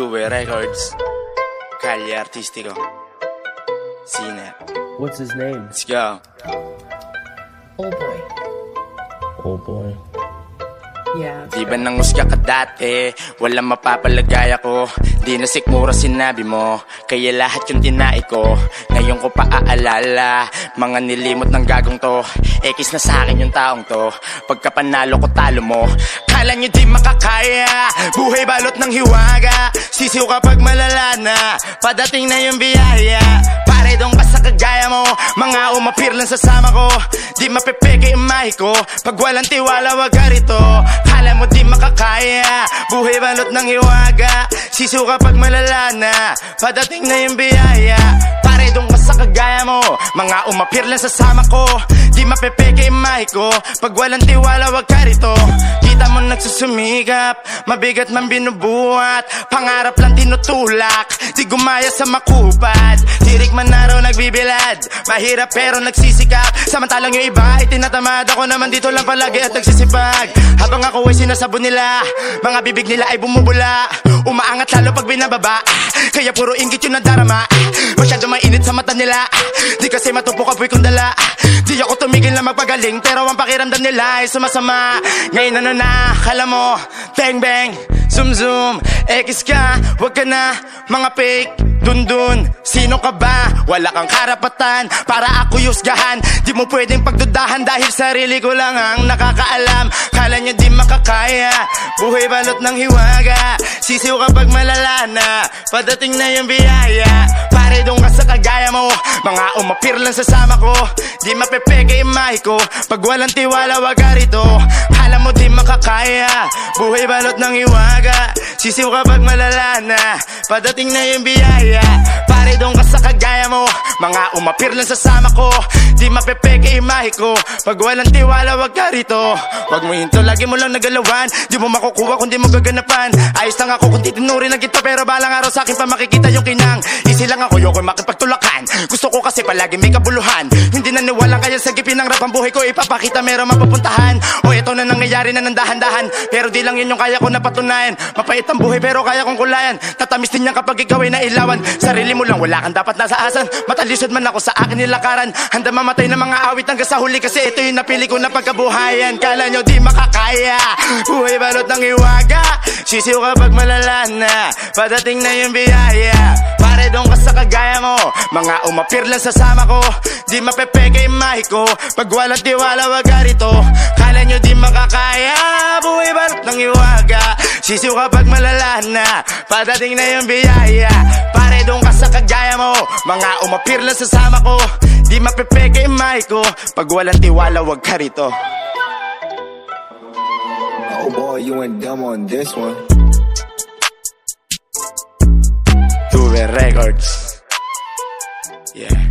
Due Records, Calle Artistico, Cine. What's his name? Let's go. Oh boy. Oh boy. Yeah. Di ba nangusga ka dati? Walang mapapalagay ako Di na sikmura sinabi mo Kaya lahat yung tinai ko Ngayon ko pa aalala Mga nilimot ng gagong to Ekis na sa akin yung taong to Pagka panalo ko talo mo Kala nyo di makakaya. Buhay balot ng hiwaga. Sisiw kapag malala na. Padating na yung biyaya. Pare dong ka sa kagaya mo. Mga umapir lang sa sama ko. Di mapepeke imahe ko. Pag walang tiwala wag ka rito. Kala mo di makakaya. Buhay balot ng hiwaga. Sisiw kapag malala na. Padating na yung biyaya sa kagaya mo. Mga umapir lang sa sama ko. Di mapepeke imahe ko. Pag walang tiwala wag ka rito. Kita mo nagsusumikap Mabigat man binubuhat. Pangarap lang tinutulak. Di gumaya sa makupad Tirik man na raw nagbibilad. Mahirap pero nagsisikap. Samantalang yung iba ay tinatamad. Ako naman dito lang palagi at nagsisipag. Habang ako ay sinasabon nila Mga bibig nila ay bumubula. Umaangat lalo pag binababa. Kaya puro inggit yung nadarama Masyado mainit sa mata nila. Di kasi matupok apoy kong dala. Di ako tumigil na magpagaling Pero ang pakiramdam nila ay sumasama. Ngayon ano na, kala mo Bang bang, zoom zoom. Ekis ka, wag ka na Mga fake, dun dun. Sino ka ba? Wala kang karapatan Para ako yusgahan Di mo pwedeng pagdudahan Dahil sarili ko lang ang nakakaalam. Kala niya di makakaya. Buhay balot ng hiwaga. Sisiw kapag malala na Padating na yung biyaya. Pare doon ka sa kagaya mo. Mga umapir lang sa sama ko. Di mapepeke imahe ko. Pag walang tiwala wag ka rito. Kala mo di makakaya. Buhay balot ng hiwaga Sisiw kapag malala na? Padating na yung biyaya. Pare doon ka sa kagaya mo. Mga umapir lang sa sama ko. Di mapepeke imahe ko. Pag walang tiwala wag ka rito. Wag mo hinto lagi mo lang nagalawan. Di mo makukuha kung di mo gaganapan. Ayos lang ako kung titinurin ng kita Pero balang araw sa akin pa makikita yung kinang. Easy lang ako yoko makipagtulakan. Gusto ko kasi palagi may kabuluhan. Hindi naniwala kaya sa gipin ng rap ang buhay ko. Ipapakita meron mapupuntahan. O ito na nangyayari na ng dahan-dahan. Pero di lang yun yung kaya ko napatunayan Mapait ang buhay pero kaya kong kulayan. Tatamis din yan kapag ikaw ay nailawan. Sarili mo lang wala kang dapat nasa asan. Matalisod man ako sa akin nilakaran. Handa mamatay ng mga awit hanggang sa huli Kasi ito yung napili ko na pagkabuhayan. Kala nyo di makakaya. Buhay balot ng iwaga. Sisiw kapag malala na. Padating na yung biyaya Doon ka sa kagaya mo. Mga umapir lang sa sama ko. Di mapepeke imahe ko. Pag walang tiwala wag rito. Kala nyo di makakaya. Buhay balot ng iwaga. Sisiw kapag malala na. Padating na yung biyaya. Pare doon ka sa kagaya mo. Mga umapir lang sa sama ko. Di mapepeke imahe ko. Pag walang tiwala wag ka Oh boy, you went dumb on this one. Records. Yeah